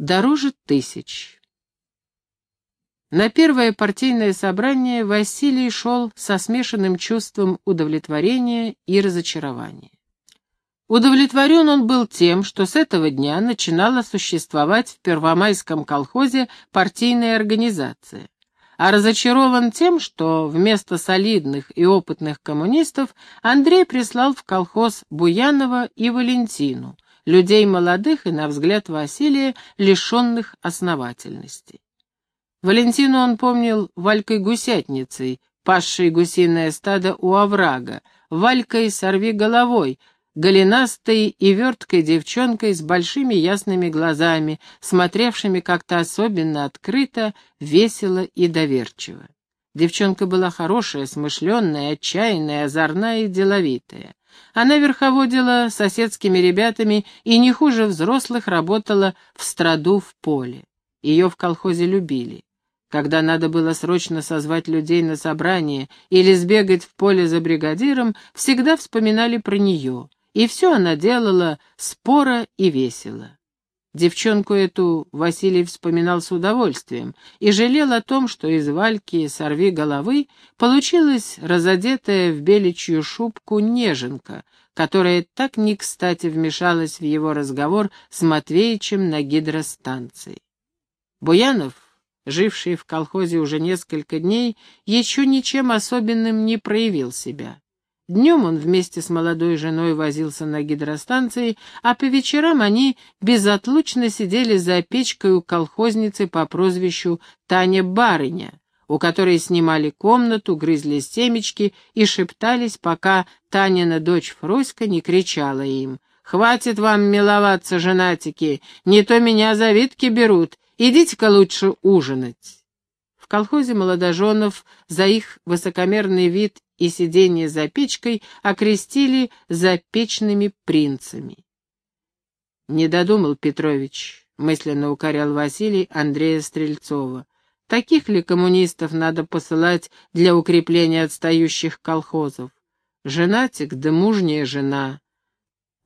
Дороже тысяч. На первое партийное собрание Василий шел со смешанным чувством удовлетворения и разочарования. Удовлетворен он был тем, что с этого дня начинала существовать в Первомайском колхозе партийная организация, а разочарован тем, что вместо солидных и опытных коммунистов Андрей прислал в колхоз Буянова и Валентину, людей молодых и, на взгляд Василия, лишенных основательности. Валентину он помнил Валькой-гусятницей, пасшей гусиное стадо у оврага, Валькой сорви головой, голенастой и верткой девчонкой с большими ясными глазами, смотревшими как-то особенно открыто, весело и доверчиво. Девчонка была хорошая, смышленная, отчаянная, озорная и деловитая. Она верховодила соседскими ребятами и не хуже взрослых работала в страду в поле. Ее в колхозе любили. Когда надо было срочно созвать людей на собрание или сбегать в поле за бригадиром, всегда вспоминали про нее. И все она делала споро и весело. Девчонку эту Василий вспоминал с удовольствием и жалел о том, что из Вальки «Сорви головы» получилась разодетая в беличью шубку неженка, которая так не кстати вмешалась в его разговор с Матвеичем на гидростанции. Буянов, живший в колхозе уже несколько дней, еще ничем особенным не проявил себя. Днем он вместе с молодой женой возился на гидростанции, а по вечерам они безотлучно сидели за печкой у колхозницы по прозвищу Таня Барыня, у которой снимали комнату, грызли семечки и шептались, пока Танина дочь Фроська не кричала им. «Хватит вам миловаться, женатики, не то меня за витки берут, идите-ка лучше ужинать» колхозе молодоженов за их высокомерный вид и сидение за печкой окрестили запечными принцами. «Не додумал Петрович», — мысленно укорял Василий Андрея Стрельцова. «Таких ли коммунистов надо посылать для укрепления отстающих колхозов? Женатик да мужняя жена.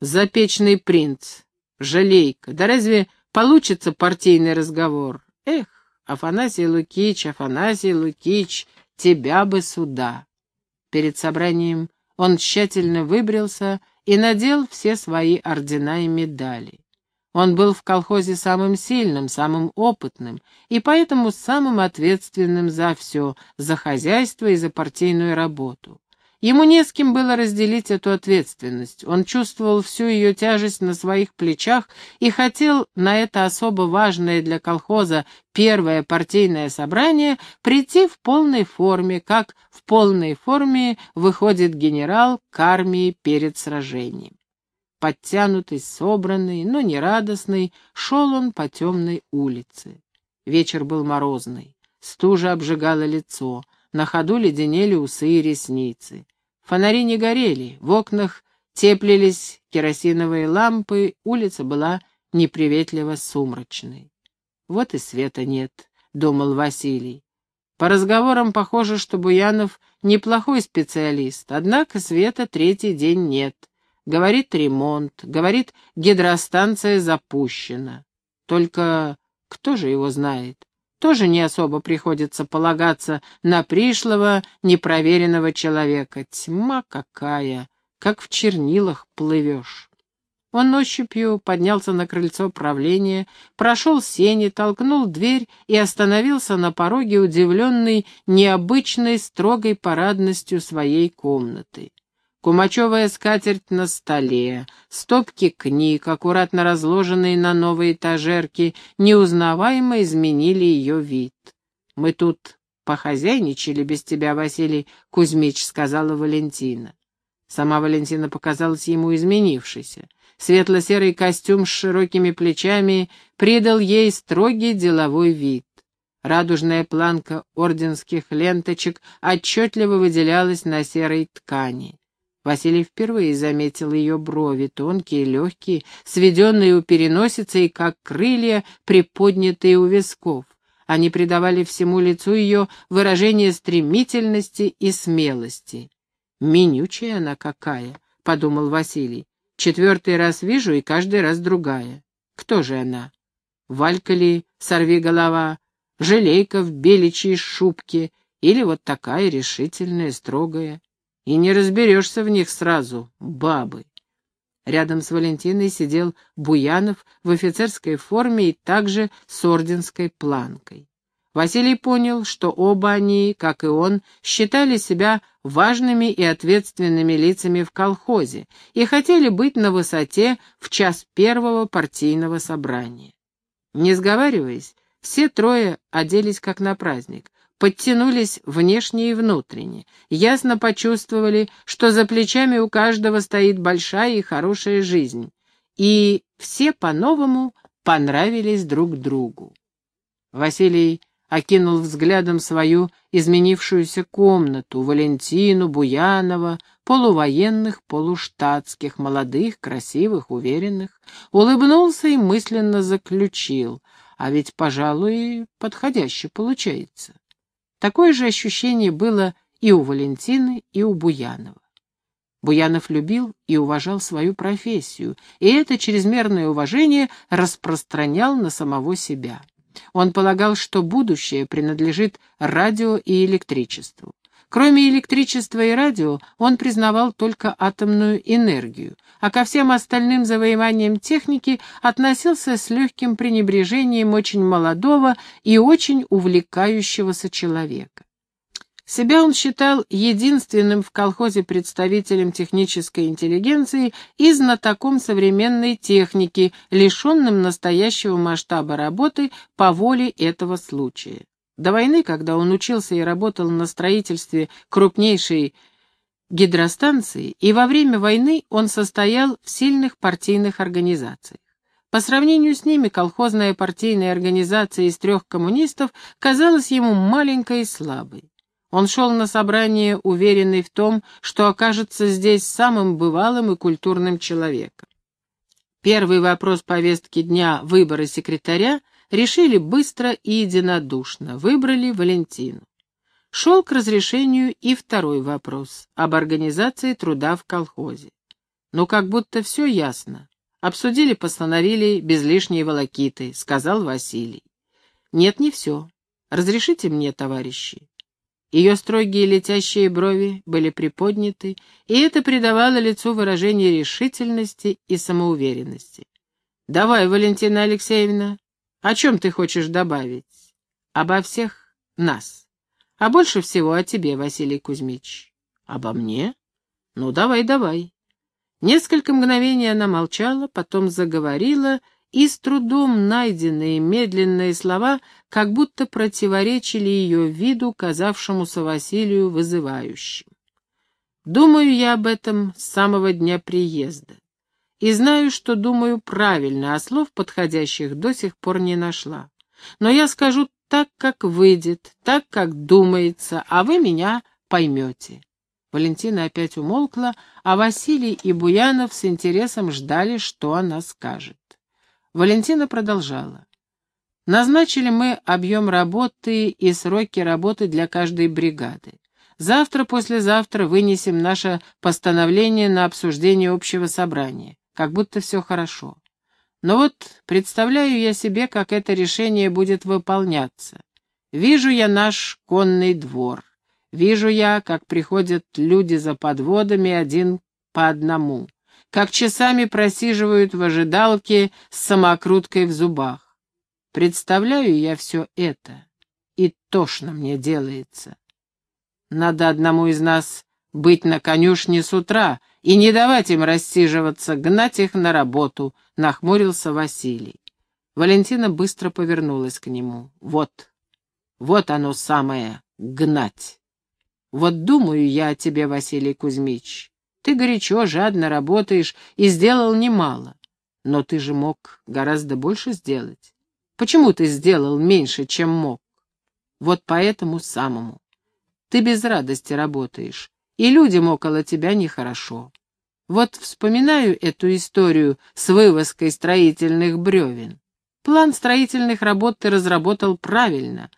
Запечный принц. Жалейка. Да разве получится партийный разговор? Эх, Афанасий Лукич, Афанасий Лукич, тебя бы сюда. Перед собранием он тщательно выбрился и надел все свои ордена и медали. Он был в колхозе самым сильным, самым опытным и поэтому самым ответственным за все, за хозяйство и за партийную работу. Ему не с кем было разделить эту ответственность. Он чувствовал всю ее тяжесть на своих плечах и хотел на это особо важное для колхоза первое партийное собрание прийти в полной форме, как в полной форме выходит генерал к армии перед сражением. Подтянутый, собранный, но не радостный, шел он по темной улице. Вечер был морозный, стужа обжигала лицо, на ходу леденели усы и ресницы. Фонари не горели, в окнах теплились керосиновые лампы, улица была неприветливо сумрачной. «Вот и света нет», — думал Василий. По разговорам похоже, что Буянов неплохой специалист, однако света третий день нет. Говорит ремонт, говорит гидростанция запущена. Только кто же его знает? Тоже не особо приходится полагаться на пришлого, непроверенного человека. Тьма какая, как в чернилах плывешь. Он ощупью поднялся на крыльцо правления, прошел сени, толкнул дверь и остановился на пороге, удивленный необычной строгой парадностью своей комнаты. Кумачевая скатерть на столе, стопки книг, аккуратно разложенные на новые этажерки, неузнаваемо изменили ее вид. «Мы тут похозяйничали без тебя, Василий Кузьмич», — сказала Валентина. Сама Валентина показалась ему изменившейся. Светло-серый костюм с широкими плечами придал ей строгий деловой вид. Радужная планка орденских ленточек отчетливо выделялась на серой ткани. Василий впервые заметил ее брови, тонкие, легкие, сведенные у переносицы и как крылья, приподнятые у висков. Они придавали всему лицу ее выражение стремительности и смелости. «Менючая она какая!» — подумал Василий. «Четвертый раз вижу, и каждый раз другая. Кто же она?» Валька ли, сорви голова, желейка в беличьей шубке или вот такая решительная, строгая. И не разберешься в них сразу, бабы. Рядом с Валентиной сидел Буянов в офицерской форме и также с орденской планкой. Василий понял, что оба они, как и он, считали себя важными и ответственными лицами в колхозе и хотели быть на высоте в час первого партийного собрания. Не сговариваясь, все трое оделись как на праздник, подтянулись внешне и внутренне, ясно почувствовали, что за плечами у каждого стоит большая и хорошая жизнь, и все по-новому понравились друг другу. Василий окинул взглядом свою изменившуюся комнату, Валентину, Буянова, полувоенных, полуштатских, молодых, красивых, уверенных, улыбнулся и мысленно заключил, а ведь, пожалуй, подходяще получается. Такое же ощущение было и у Валентины, и у Буянова. Буянов любил и уважал свою профессию, и это чрезмерное уважение распространял на самого себя. Он полагал, что будущее принадлежит радио и электричеству. Кроме электричества и радио, он признавал только атомную энергию, а ко всем остальным завоеваниям техники относился с легким пренебрежением очень молодого и очень увлекающегося человека. Себя он считал единственным в колхозе представителем технической интеллигенции и знатоком современной техники, лишенным настоящего масштаба работы по воле этого случая. До войны, когда он учился и работал на строительстве крупнейшей гидростанции, и во время войны он состоял в сильных партийных организациях. По сравнению с ними колхозная партийная организация из трех коммунистов казалась ему маленькой и слабой. Он шел на собрание, уверенный в том, что окажется здесь самым бывалым и культурным человеком. Первый вопрос повестки дня выбора секретаря решили быстро и единодушно, выбрали Валентину. Шел к разрешению и второй вопрос об организации труда в колхозе. Ну, как будто все ясно. Обсудили, постановили без лишней волокиты, сказал Василий. Нет, не все. Разрешите мне, товарищи. Ее строгие летящие брови были приподняты, и это придавало лицу выражение решительности и самоуверенности. «Давай, Валентина Алексеевна, о чем ты хочешь добавить?» «Обо всех нас. А больше всего о тебе, Василий Кузьмич». «Обо мне? Ну, давай, давай». Несколько мгновений она молчала, потом заговорила — и с трудом найденные медленные слова как будто противоречили ее виду, казавшемуся Василию вызывающим. Думаю я об этом с самого дня приезда. И знаю, что думаю правильно, а слов подходящих до сих пор не нашла. Но я скажу так, как выйдет, так, как думается, а вы меня поймете. Валентина опять умолкла, а Василий и Буянов с интересом ждали, что она скажет. Валентина продолжала. Назначили мы объем работы и сроки работы для каждой бригады. Завтра-послезавтра вынесем наше постановление на обсуждение общего собрания. Как будто все хорошо. Но вот представляю я себе, как это решение будет выполняться. Вижу я наш конный двор. Вижу я, как приходят люди за подводами один по одному как часами просиживают в ожидалке с самокруткой в зубах. Представляю я все это, и тошно мне делается. Надо одному из нас быть на конюшне с утра и не давать им рассиживаться, гнать их на работу, — нахмурился Василий. Валентина быстро повернулась к нему. Вот, вот оно самое — гнать. Вот думаю я о тебе, Василий Кузьмич. Ты горячо, жадно работаешь и сделал немало. Но ты же мог гораздо больше сделать. Почему ты сделал меньше, чем мог? Вот поэтому самому. Ты без радости работаешь, и людям около тебя нехорошо. Вот вспоминаю эту историю с вывозкой строительных бревен. План строительных работ ты разработал правильно,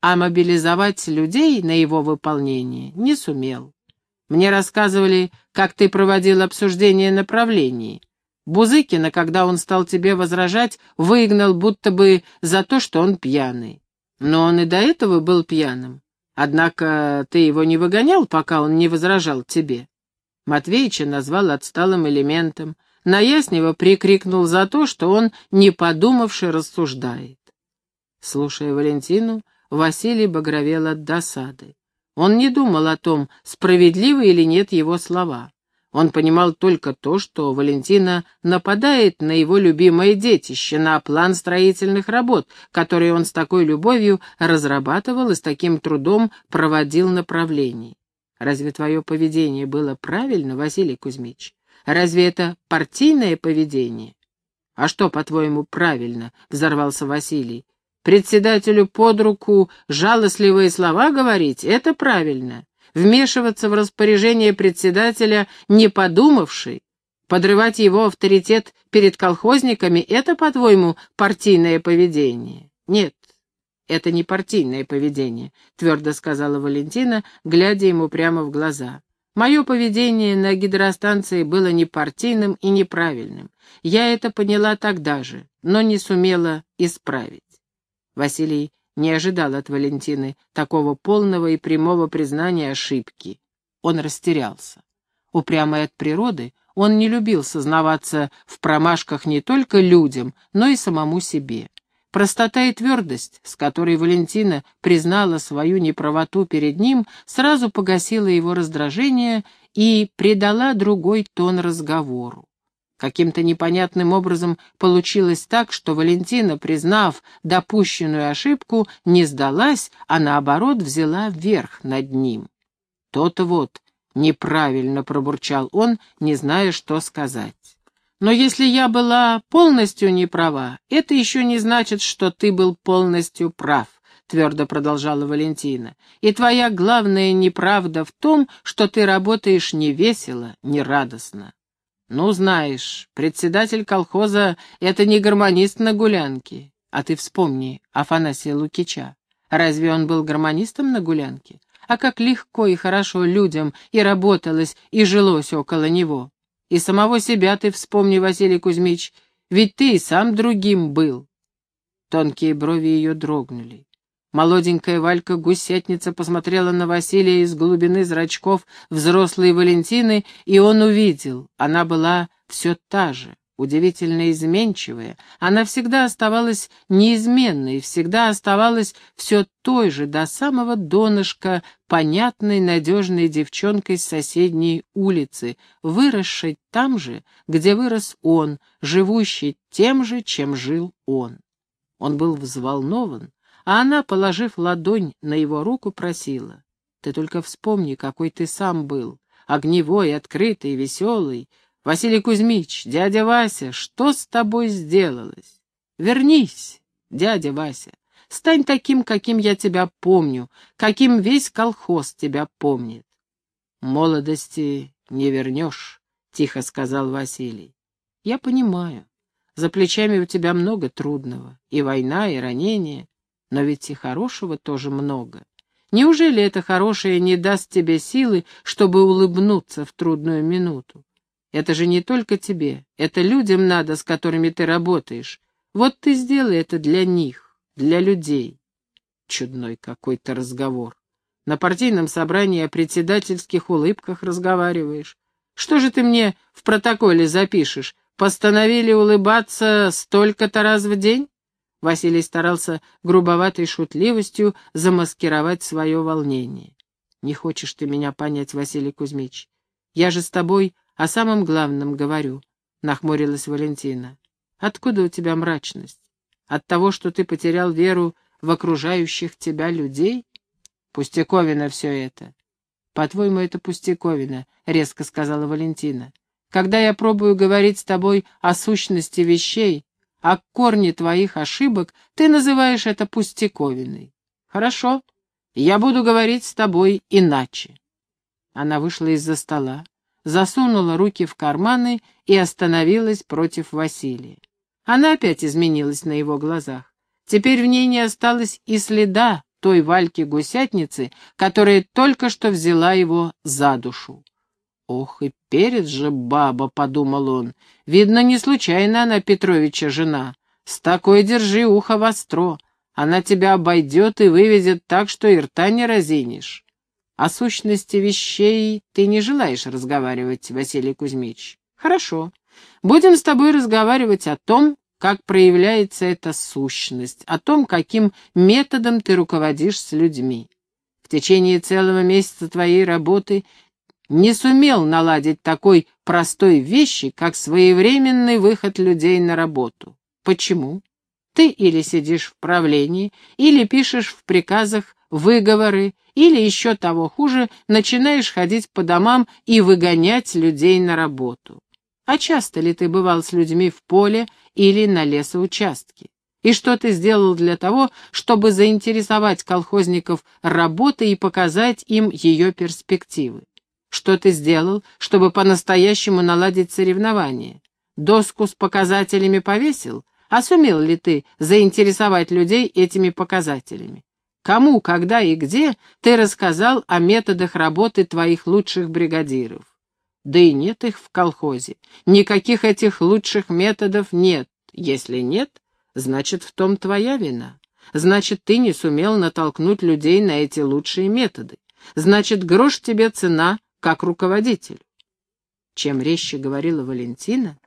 а мобилизовать людей на его выполнение не сумел. Мне рассказывали, как ты проводил обсуждение направлений. Бузыкина, когда он стал тебе возражать, выгнал будто бы за то, что он пьяный. Но он и до этого был пьяным. Однако ты его не выгонял, пока он не возражал тебе. Матвеича назвал отсталым элементом, на Яснева прикрикнул за то, что он, не подумавши, рассуждает. Слушая Валентину, Василий багровел от досады. Он не думал о том, справедливы или нет его слова. Он понимал только то, что Валентина нападает на его любимое детище, на план строительных работ, который он с такой любовью разрабатывал и с таким трудом проводил направлений. Разве твое поведение было правильно, Василий Кузьмич? Разве это партийное поведение? А что, по-твоему, правильно? — взорвался Василий. Председателю под руку жалостливые слова говорить — это правильно вмешиваться в распоряжение председателя, не подумавший, подрывать его авторитет перед колхозниками — это, по-твоему, партийное поведение? Нет, это не партийное поведение, — твердо сказала Валентина, глядя ему прямо в глаза. Мое поведение на гидростанции было не партийным и неправильным. Я это поняла тогда же, но не сумела исправить. Василий не ожидал от Валентины такого полного и прямого признания ошибки. Он растерялся. Упрямый от природы, он не любил сознаваться в промашках не только людям, но и самому себе. Простота и твердость, с которой Валентина признала свою неправоту перед ним, сразу погасила его раздражение и придала другой тон разговору. Каким-то непонятным образом получилось так, что Валентина, признав допущенную ошибку, не сдалась, а наоборот взяла верх над ним. «То-то вот, неправильно пробурчал он, не зная, что сказать. Но если я была полностью не права, это еще не значит, что ты был полностью прав, твердо продолжала Валентина. И твоя главная неправда в том, что ты работаешь не весело, не радостно. «Ну, знаешь, председатель колхоза — это не гармонист на гулянке. А ты вспомни Афанасия Лукича. Разве он был гармонистом на гулянке? А как легко и хорошо людям и работалось, и жилось около него. И самого себя ты вспомни, Василий Кузьмич, ведь ты и сам другим был». Тонкие брови ее дрогнули. Молоденькая Валька-гусятница посмотрела на Василия из глубины зрачков взрослой Валентины, и он увидел, она была все та же, удивительно изменчивая. Она всегда оставалась неизменной, всегда оставалась все той же, до самого донышка, понятной, надежной девчонкой с соседней улицы, выросшей там же, где вырос он, живущий тем же, чем жил он. Он был взволнован, а она, положив ладонь на его руку, просила. «Ты только вспомни, какой ты сам был, огневой, открытый, веселый. Василий Кузьмич, дядя Вася, что с тобой сделалось? Вернись, дядя Вася, стань таким, каким я тебя помню, каким весь колхоз тебя помнит». «Молодости не вернешь», — тихо сказал Василий. «Я понимаю. За плечами у тебя много трудного. И война, и ранения. Но ведь и хорошего тоже много. Неужели это хорошее не даст тебе силы, чтобы улыбнуться в трудную минуту? Это же не только тебе, это людям надо, с которыми ты работаешь. Вот ты сделай это для них, для людей. Чудной какой-то разговор. На партийном собрании о председательских улыбках разговариваешь. Что же ты мне в протоколе запишешь? Постановили улыбаться столько-то раз в день? Василий старался грубоватой шутливостью замаскировать свое волнение. «Не хочешь ты меня понять, Василий Кузьмич? Я же с тобой о самом главном говорю», — нахмурилась Валентина. «Откуда у тебя мрачность? От того, что ты потерял веру в окружающих тебя людей? Пустяковина все это». «По-твоему, это пустяковина», — резко сказала Валентина. «Когда я пробую говорить с тобой о сущности вещей, а корни твоих ошибок ты называешь это пустяковиной. Хорошо, я буду говорить с тобой иначе. Она вышла из-за стола, засунула руки в карманы и остановилась против Василия. Она опять изменилась на его глазах. Теперь в ней не осталось и следа той Вальки-гусятницы, которая только что взяла его за душу. «Ох, и перец же баба», — подумал он. «Видно, не случайно она Петровича жена. С такой держи ухо востро. Она тебя обойдет и выведет так, что и рта не разинешь». «О сущности вещей ты не желаешь разговаривать, Василий Кузьмич?» «Хорошо. Будем с тобой разговаривать о том, как проявляется эта сущность, о том, каким методом ты руководишь с людьми. В течение целого месяца твоей работы не сумел наладить такой простой вещи, как своевременный выход людей на работу. Почему? Ты или сидишь в правлении, или пишешь в приказах выговоры, или еще того хуже, начинаешь ходить по домам и выгонять людей на работу. А часто ли ты бывал с людьми в поле или на лесоучастке? И что ты сделал для того, чтобы заинтересовать колхозников работой и показать им ее перспективы? Что ты сделал, чтобы по-настоящему наладить соревнования? Доску с показателями повесил? А сумел ли ты заинтересовать людей этими показателями? Кому, когда и где ты рассказал о методах работы твоих лучших бригадиров? Да и нет их в колхозе. Никаких этих лучших методов нет. Если нет, значит, в том твоя вина. Значит, ты не сумел натолкнуть людей на эти лучшие методы. Значит, грош тебе цена как руководитель. Чем резче говорила Валентина,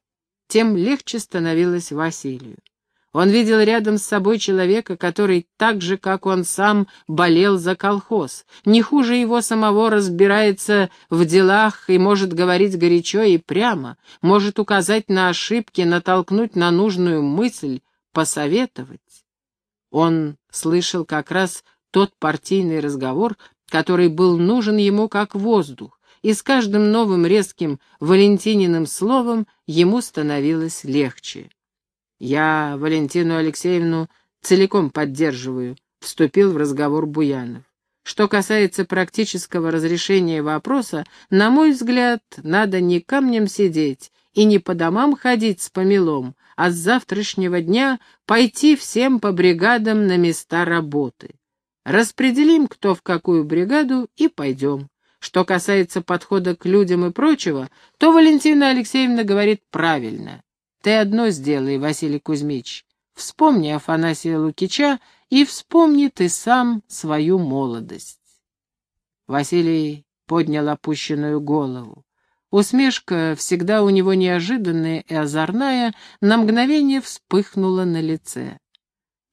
тем легче становилось Василию. Он видел рядом с собой человека, который так же, как он сам, болел за колхоз, не хуже его самого разбирается в делах и может говорить горячо и прямо, может указать на ошибки, натолкнуть на нужную мысль, посоветовать. Он слышал как раз тот партийный разговор, который был нужен ему как воздух, и с каждым новым резким Валентининым словом ему становилось легче. «Я Валентину Алексеевну целиком поддерживаю», — вступил в разговор Буянов. «Что касается практического разрешения вопроса, на мой взгляд, надо не камнем сидеть и не по домам ходить с помелом, а с завтрашнего дня пойти всем по бригадам на места работы. Распределим, кто в какую бригаду, и пойдем. Что касается подхода к людям и прочего, то Валентина Алексеевна говорит правильно. Ты одно сделай, Василий Кузьмич. Вспомни Афанасия Лукича и вспомни ты сам свою молодость. Василий поднял опущенную голову. Усмешка, всегда у него неожиданная и озорная, на мгновение вспыхнула на лице.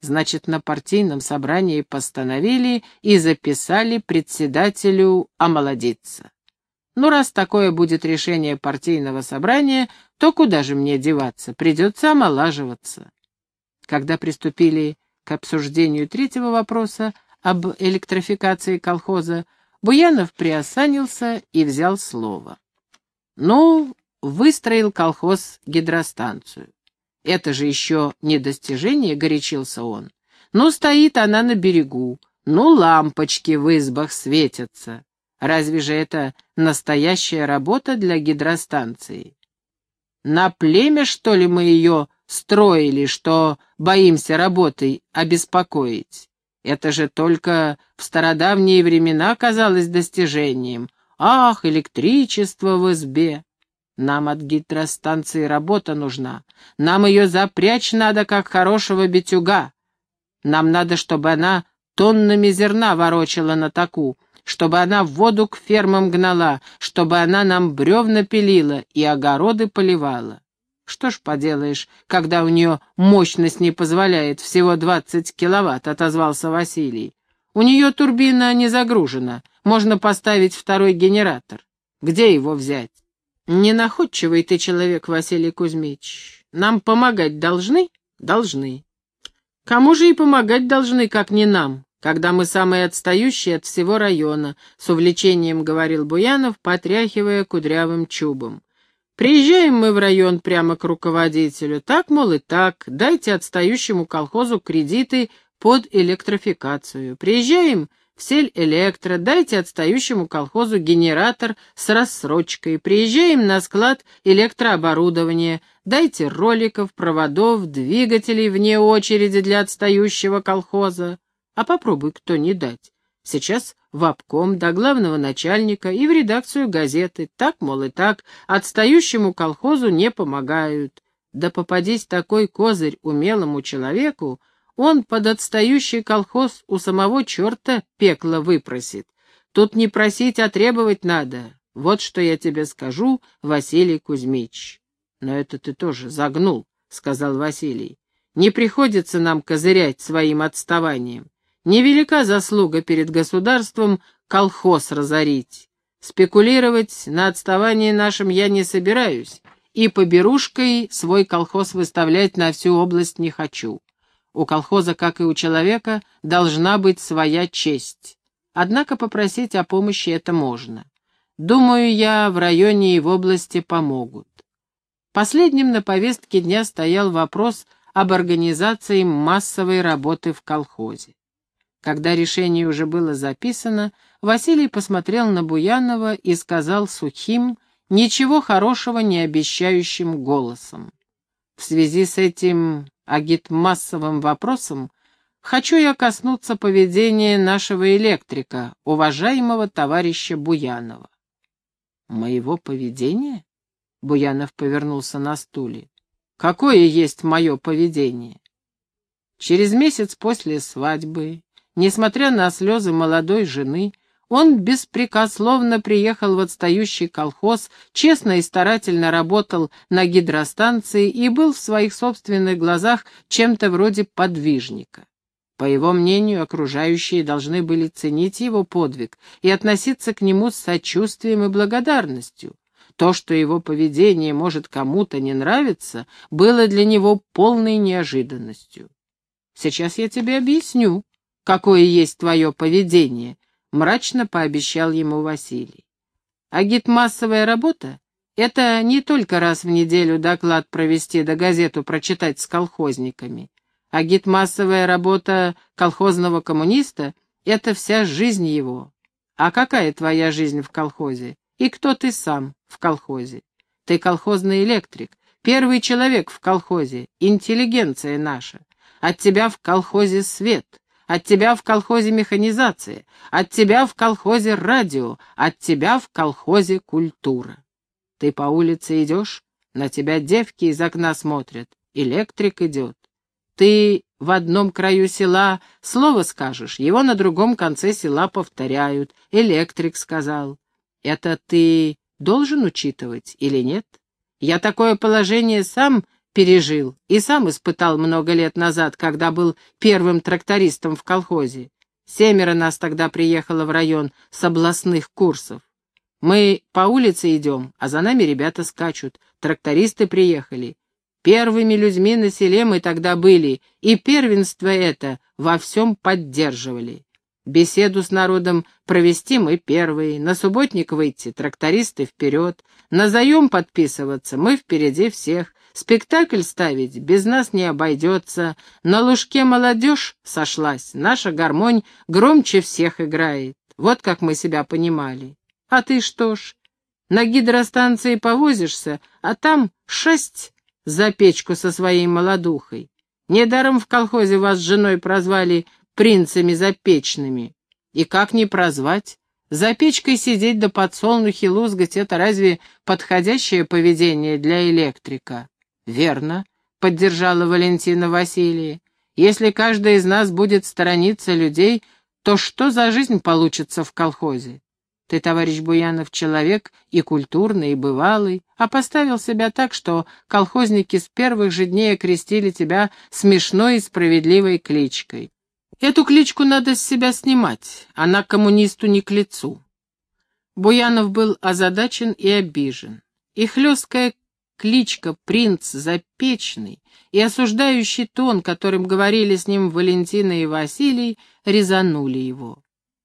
Значит, на партийном собрании постановили и записали председателю омолодиться. Ну, раз такое будет решение партийного собрания, то куда же мне деваться? Придется омолаживаться. Когда приступили к обсуждению третьего вопроса об электрификации колхоза, Буянов приосанился и взял слово. Ну, выстроил колхоз гидростанцию. Это же еще не достижение, горячился он. Ну, стоит она на берегу, ну, лампочки в избах светятся. Разве же это настоящая работа для гидростанции? На племя, что ли, мы ее строили, что боимся работой обеспокоить? Это же только в стародавние времена казалось достижением. Ах, электричество в избе! Нам от гидростанции работа нужна. Нам ее запрячь надо, как хорошего битюга. Нам надо, чтобы она тоннами зерна ворочала на таку, чтобы она воду к фермам гнала, чтобы она нам бревна пилила и огороды поливала. Что ж поделаешь, когда у нее мощность не позволяет, всего двадцать киловатт, — отозвался Василий. У нее турбина не загружена, можно поставить второй генератор. Где его взять? Ненаходчивый ты человек, Василий Кузьмич. Нам помогать должны? Должны. Кому же и помогать должны, как не нам, когда мы самые отстающие от всего района, с увлечением говорил Буянов, потряхивая кудрявым чубом. Приезжаем мы в район прямо к руководителю. Так, мол, и так, дайте отстающему колхозу кредиты под электрификацию. Приезжаем Сель электро, дайте отстающему колхозу генератор с рассрочкой, приезжаем на склад электрооборудования, дайте роликов, проводов, двигателей вне очереди для отстающего колхоза. А попробуй кто не дать. Сейчас в обком до главного начальника и в редакцию газеты. Так, мол, и так, отстающему колхозу не помогают. Да попадись такой козырь умелому человеку, он под отстающий колхоз у самого черта пекло выпросит. Тут не просить, а требовать надо. Вот что я тебе скажу, Василий Кузьмич. Но это ты тоже загнул, — сказал Василий. Не приходится нам козырять своим отставанием. Невелика заслуга перед государством колхоз разорить. Спекулировать на отставании нашем я не собираюсь, и поберушкой свой колхоз выставлять на всю область не хочу. У колхоза, как и у человека, должна быть своя честь. Однако попросить о помощи это можно. Думаю, я в районе и в области помогут. Последним на повестке дня стоял вопрос об организации массовой работы в колхозе. Когда решение уже было записано, Василий посмотрел на Буянова и сказал сухим, ничего хорошего не обещающим голосом. В связи с этим агитмассовым вопросом хочу я коснуться поведения нашего электрика, уважаемого товарища Буянова. «Моего поведения?» — Буянов повернулся на стуле. «Какое есть мое поведение?» Через месяц после свадьбы, несмотря на слезы молодой жены, он беспрекословно приехал в отстающий колхоз, честно и старательно работал на гидростанции и был в своих собственных глазах чем-то вроде подвижника. По его мнению, окружающие должны были ценить его подвиг и относиться к нему с сочувствием и благодарностью. То, что его поведение может кому-то не нравиться, было для него полной неожиданностью. «Сейчас я тебе объясню, какое есть твое поведение», — мрачно пообещал ему Василий. Агитмассовая работа — это не только раз в неделю доклад провести да газету прочитать с колхозниками. Агитмассовая работа колхозного коммуниста — это вся жизнь его. А какая твоя жизнь в колхозе? И кто ты сам в колхозе? Ты колхозный электрик, первый человек в колхозе, интеллигенция наша. От тебя в колхозе свет, от тебя в колхозе механизация, от тебя в колхозе радио, от тебя в колхозе культура. Ты по улице идешь, на тебя девки из окна смотрят, электрик идет. Ты в одном краю села слово скажешь, его на другом конце села повторяют, электрик сказал. Это ты должен учитывать или нет? Я такое положение сам пережил и сам испытал много лет назад, когда был первым трактористом в колхозе. Семеро нас тогда приехало в район с областных курсов. Мы по улице идем, а за нами ребята скачут. Трактористы приехали. Первыми людьми на селе мы тогда были, и первенство это во всем поддерживали. Беседу с народом провести мы первые, на субботник выйти, трактористы вперед, на заем подписываться мы впереди всех, Спектакль ставить без нас не обойдется. На лужке молодежь сошлась, наша гармонь громче всех играет. Вот как мы себя понимали. А ты что ж, на гидростанции повозишься, а там шесть за печку со своей молодухой. Недаром в колхозе вас с женой прозвали принцами запечными. И как не прозвать? За печкой сидеть да подсолнухи лузгать — это разве подходящее поведение для электрика? «Верно», — поддержала Валентина Василия. «Если каждый из нас будет сторониться людей, то что за жизнь получится в колхозе? Ты, товарищ Буянов, человек и культурный, и бывалый, а поставил себя так, что колхозники с первых же дней окрестили тебя смешной и справедливой кличкой. Эту кличку надо с себя снимать, она коммунисту не к лицу». Буянов был озадачен и обижен. И хлесткая кличка «Принц Запечный» и осуждающий тон, которым говорили с ним Валентина и Василий, резанули его.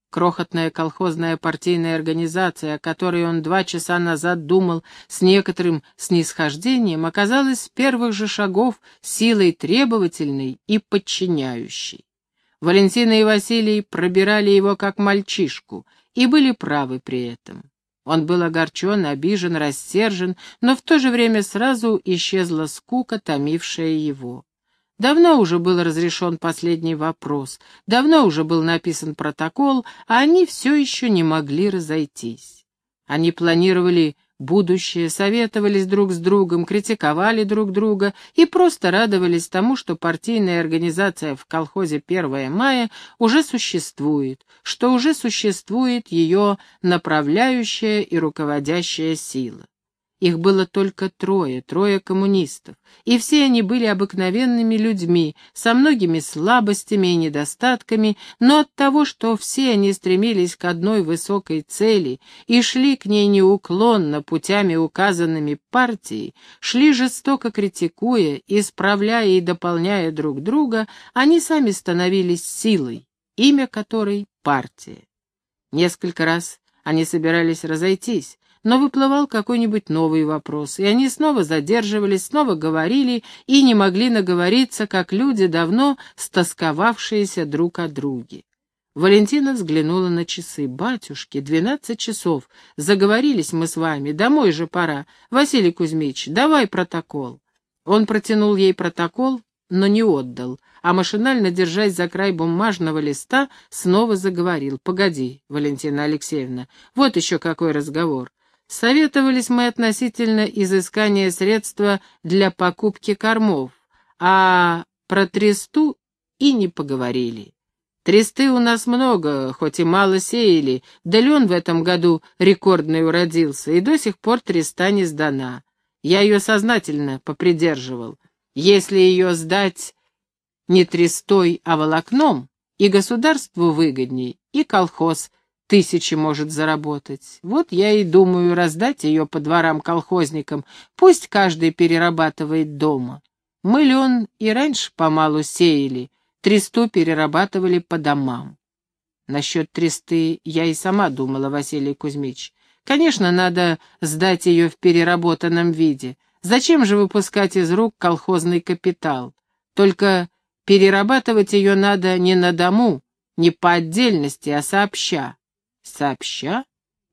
Крохотная колхозная партийная организация, о которой он два часа назад думал с некоторым снисхождением, оказалась с первых же шагов силой требовательной и подчиняющей. Валентина и Василий пробирали его как мальчишку и были правы при этом. Он был огорчен, обижен, рассержен, но в то же время сразу исчезла скука, томившая его. Давно уже был разрешен последний вопрос, давно уже был написан протокол, а они все еще не могли разойтись. Они планировали будущее, советовались друг с другом, критиковали друг друга и просто радовались тому, что партийная организация в колхозе 1 мая уже существует, что уже существует ее направляющая и руководящая сила. Их было только трое, трое коммунистов, и все они были обыкновенными людьми, со многими слабостями и недостатками, но от того, что все они стремились к одной высокой цели и шли к ней неуклонно путями, указанными партией, шли жестоко критикуя, исправляя и дополняя друг друга, они сами становились силой, имя которой — партия. Несколько раз они собирались разойтись, но выплывал какой-нибудь новый вопрос, и они снова задерживались, снова говорили и не могли наговориться, как люди, давно стосковавшиеся друг о друге. Валентина взглянула на часы. «Батюшки, двенадцать часов. Заговорились мы с вами. Домой же пора. Василий Кузьмич, давай протокол». Он протянул ей протокол, но не отдал, а машинально, держась за край бумажного листа, снова заговорил. «Погоди, Валентина Алексеевна, вот еще какой разговор. Советовались мы относительно изыскания средства для покупки кормов, а про тресту и не поговорили. Тресты у нас много, хоть и мало сеяли, да лен в этом году рекордный уродился, и до сих пор треста не сдана. Я ее сознательно попридерживал. Если ее сдать не трестой, а волокном, и государству выгодней, и колхоз тысячи может заработать. Вот я и думаю раздать ее по дворам-колхозникам, пусть каждый перерабатывает дома. Мы лен и раньше помалу сеяли, тресту перерабатывали по домам. Насчет тресты я и сама думала, Василий Кузьмич. Конечно, надо сдать ее в переработанном виде. Зачем же выпускать из рук колхозный капитал? Только перерабатывать ее надо не на дому, не по отдельности, а сообща. Сообща?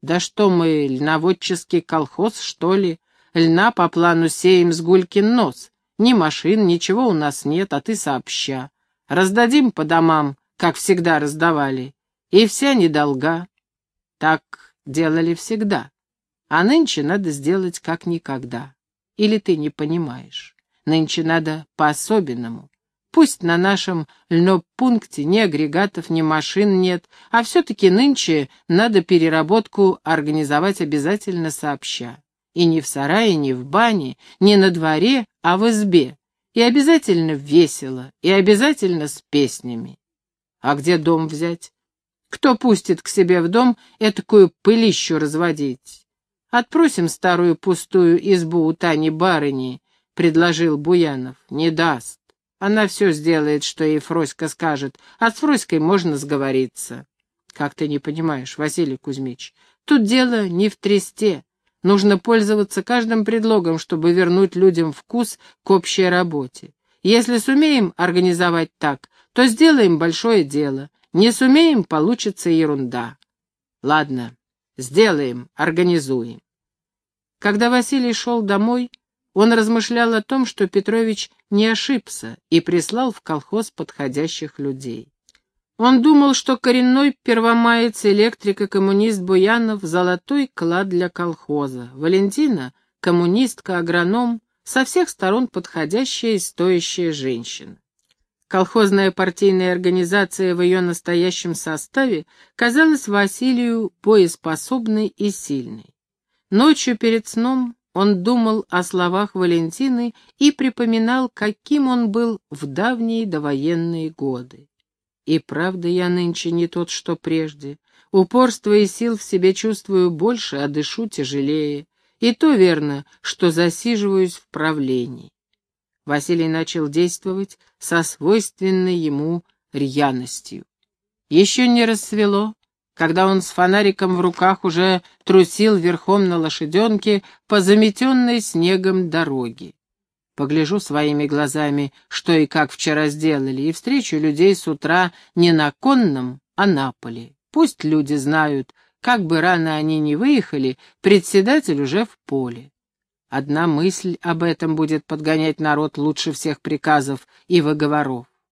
Да что мы, льноводческий колхоз, что ли? Льна по плану сеем с гулькин нос. Ни машин, ничего у нас нет, а ты сообща. Раздадим по домам, как всегда раздавали. И вся недолга. Так делали всегда. А нынче надо сделать как никогда. Или ты не понимаешь? Нынче надо по-особенному. Пусть на нашем льнопункте ни агрегатов, ни машин нет, а все-таки нынче надо переработку организовать обязательно сообща. И не в сарае, не в бане, не на дворе, а в избе. И обязательно весело, и обязательно с песнями. А где дом взять? Кто пустит к себе в дом этакую пылищу разводить? Отпросим старую пустую избу у Тани-барыни, — предложил Буянов. Не даст. Она все сделает, что ей Фроська скажет, а с Фроськой можно сговориться. Как ты не понимаешь, Василий Кузьмич, тут дело не в тресте. Нужно пользоваться каждым предлогом, чтобы вернуть людям вкус к общей работе. Если сумеем организовать так, то сделаем большое дело. Не сумеем, получится ерунда. Ладно, сделаем, организуем. Когда Василий шел домой, он размышлял о том, что Петрович не ошибся и прислал в колхоз подходящих людей. Он думал, что коренной первомаец, электрик и коммунист Буянов — золотой клад для колхоза. Валентина — коммунистка, агроном, со всех сторон подходящая и стоящая женщина. Колхозная партийная организация в ее настоящем составе казалась Василию боеспособной и сильной. Ночью перед сном он думал о словах Валентины и припоминал, каким он был в давние довоенные годы. И правда я нынче не тот, что прежде. Упорства и сил в себе чувствую больше, а дышу тяжелее. И то верно, что засиживаюсь в правлении. Василий начал действовать со свойственной ему рьяностью. Еще не рассвело, когда он с фонариком в руках уже трусил верхом на лошаденке по заметенной снегом дороге. Погляжу своими глазами, что и как вчера сделали, и встречу людей с утра не на конном, а на поле. Пусть люди знают, как бы рано они ни выехали, председатель уже в поле. Одна мысль об этом будет подгонять народ лучше всех приказов и выговоров.